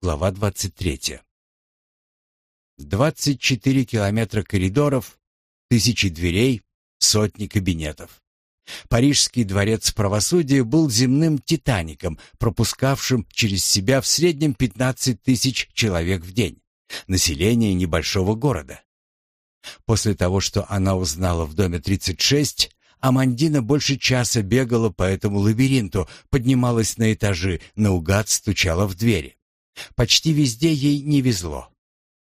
Глава 23. 24 километра коридоров, тысячи дверей, сотни кабинетов. Парижский дворец правосудия был земным «Титаником», пропускавшим через себя в среднем 15 тысяч человек в день. Население небольшого города. После того, что она узнала в доме 36, Амандина больше часа бегала по этому лабиринту, поднималась на этажи, наугад стучала в двери. Почти везде ей не везло.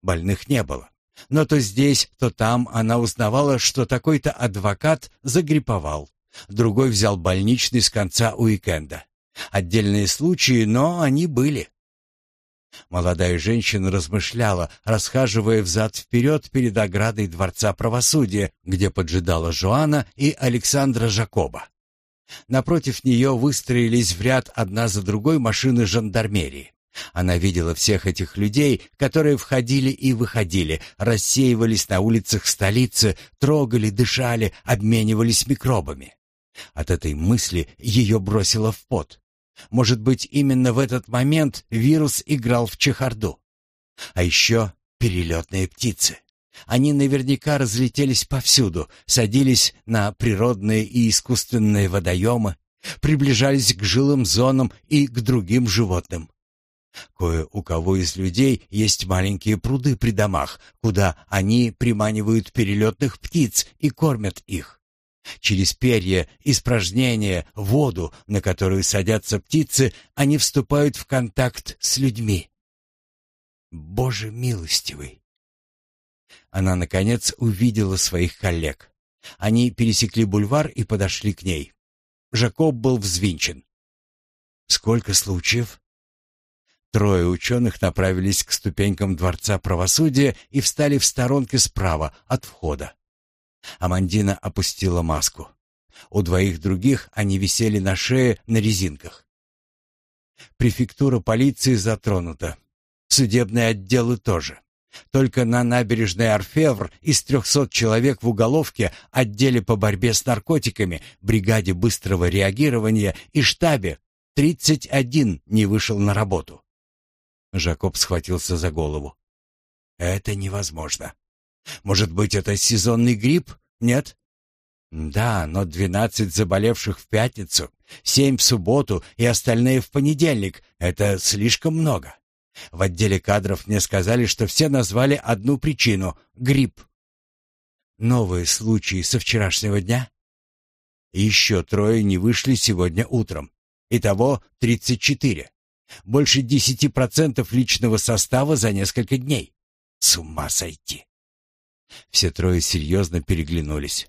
Больных не было. Но то здесь, то там она узнавала, что такой-то адвокат загриповал. Другой взял больничный с конца уикенда. Отдельные случаи, но они были. Молодая женщина размышляла, расхаживая взад-вперед перед оградой Дворца правосудия, где поджидала Жоана и Александра Жакоба. Напротив нее выстроились в ряд одна за другой машины жандармерии. Она видела всех этих людей, которые входили и выходили, рассеивались на улицах столицы, трогали, дышали, обменивались микробами. От этой мысли ее бросило в пот. Может быть, именно в этот момент вирус играл в чехарду. А еще перелетные птицы. Они наверняка разлетелись повсюду, садились на природные и искусственные водоемы, приближались к жилым зонам и к другим животным. Кое у кого из людей есть маленькие пруды при домах, куда они приманивают перелетных птиц и кормят их. Через перья, испражнения, воду, на которую садятся птицы, они вступают в контакт с людьми. Боже милостивый! Она, наконец, увидела своих коллег. Они пересекли бульвар и подошли к ней. Жакоб был взвинчен. «Сколько случаев?» Трое ученых направились к ступенькам Дворца правосудия и встали в сторонке справа от входа. Амандина опустила маску. У двоих других они висели на шее на резинках. Префектура полиции затронута. Судебные отделы тоже. Только на набережной Орфевр из трехсот человек в уголовке, отделе по борьбе с наркотиками, бригаде быстрого реагирования и штабе 31 не вышел на работу. Жакоб схватился за голову. Это невозможно. Может быть, это сезонный грипп? Нет? Да, но двенадцать заболевших в пятницу, семь в субботу и остальные в понедельник — это слишком много. В отделе кадров мне сказали, что все назвали одну причину — грипп. Новые случаи со вчерашнего дня? еще трое не вышли сегодня утром. Итого тридцать четыре. Больше десяти процентов личного состава за несколько дней. С ума сойти. Все трое серьезно переглянулись.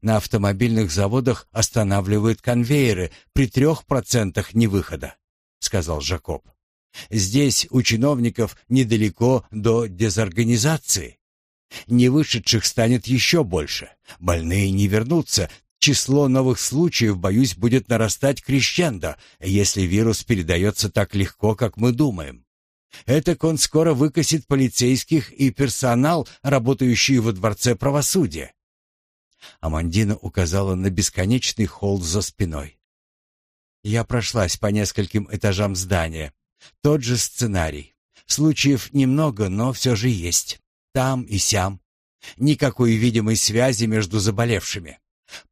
На автомобильных заводах останавливают конвейеры при трех процентах невыхода, сказал Жакоб. Здесь у чиновников недалеко до дезорганизации. Невышедших станет еще больше. Больные не вернутся. Число новых случаев, боюсь, будет нарастать крещендо, если вирус передается так легко, как мы думаем. Этак он скоро выкосит полицейских и персонал, работающий во Дворце правосудия. Амандина указала на бесконечный холл за спиной. Я прошлась по нескольким этажам здания. Тот же сценарий. Случаев немного, но все же есть. Там и сям. Никакой видимой связи между заболевшими.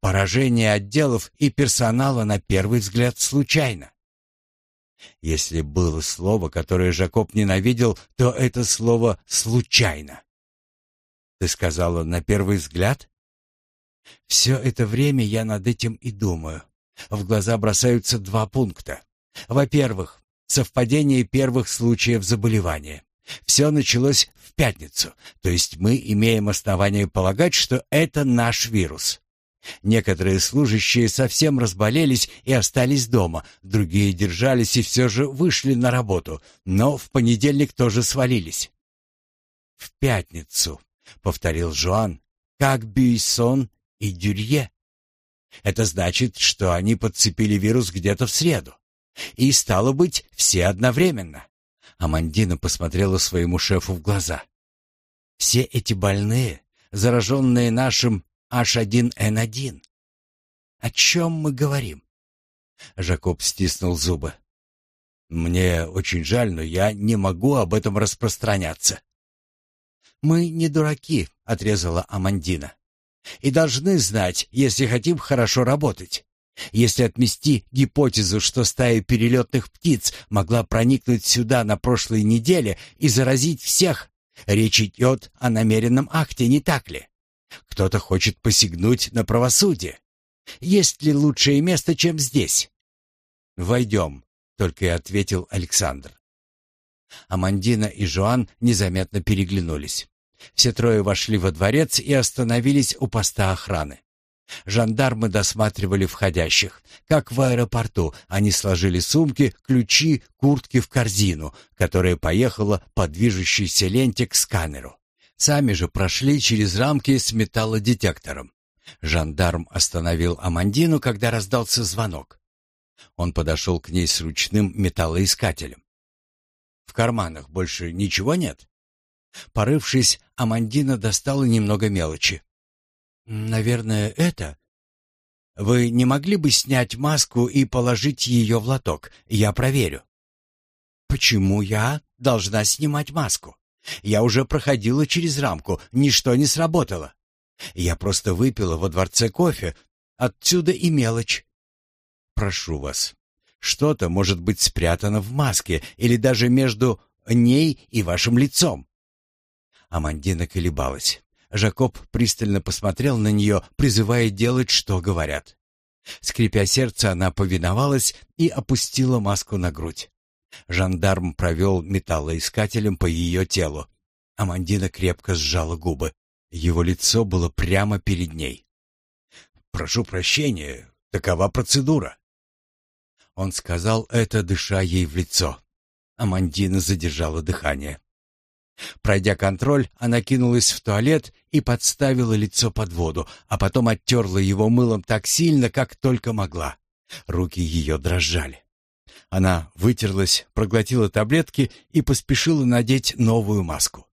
Поражение отделов и персонала на первый взгляд случайно. Если было слово, которое Жакоб ненавидел, то это слово «случайно». Ты сказала «на первый взгляд»? Все это время я над этим и думаю. В глаза бросаются два пункта. Во-первых, совпадение первых случаев заболевания. Все началось в пятницу, то есть мы имеем основание полагать, что это наш вирус. Некоторые служащие совсем разболелись и остались дома, другие держались и все же вышли на работу, но в понедельник тоже свалились. «В пятницу», — повторил Жуан, — «как Бюйсон и Дюрье». Это значит, что они подцепили вирус где-то в среду. И, стало быть, все одновременно. Амандина посмотрела своему шефу в глаза. «Все эти больные, зараженные нашим H1N1. О чем мы говорим? Жакоб стиснул зубы. Мне очень жаль, но я не могу об этом распространяться. Мы не дураки, отрезала Амандина. И должны знать, если хотим хорошо работать. Если отмести гипотезу, что стая перелетных птиц могла проникнуть сюда на прошлой неделе и заразить всех, речь идет о намеренном акте, не так ли? Кто-то хочет посягнуть на правосудие. Есть ли лучшее место, чем здесь? «Войдем», — только и ответил Александр. Амандина и Жоан незаметно переглянулись. Все трое вошли во дворец и остановились у поста охраны. Жандармы досматривали входящих. Как в аэропорту, они сложили сумки, ключи, куртки в корзину, которая поехала по движущейся ленте к сканеру. Сами же прошли через рамки с металлодетектором. Жандарм остановил Амандину, когда раздался звонок. Он подошел к ней с ручным металлоискателем. «В карманах больше ничего нет?» Порывшись, Амандина достала немного мелочи. «Наверное, это...» «Вы не могли бы снять маску и положить ее в лоток? Я проверю». «Почему я должна снимать маску? Я уже проходила через рамку, ничто не сработало. Я просто выпила во дворце кофе, отсюда и мелочь». «Прошу вас, что-то может быть спрятано в маске или даже между ней и вашим лицом». Амандина колебалась. Жакоб пристально посмотрел на нее, призывая делать, что говорят. Скрипя сердце, она повиновалась и опустила маску на грудь. Жандарм провел металлоискателем по ее телу. Амандина крепко сжала губы. Его лицо было прямо перед ней. «Прошу прощения, такова процедура». Он сказал это, дыша ей в лицо. Амандина задержала дыхание. Пройдя контроль, она кинулась в туалет и подставила лицо под воду, а потом оттерла его мылом так сильно, как только могла. Руки ее дрожали. Она вытерлась, проглотила таблетки и поспешила надеть новую маску.